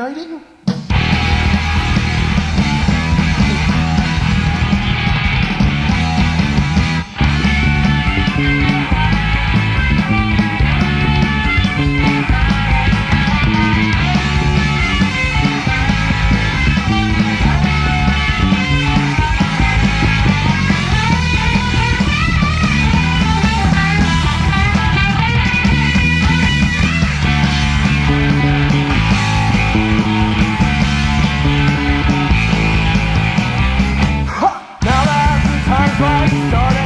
uniting? Christ started.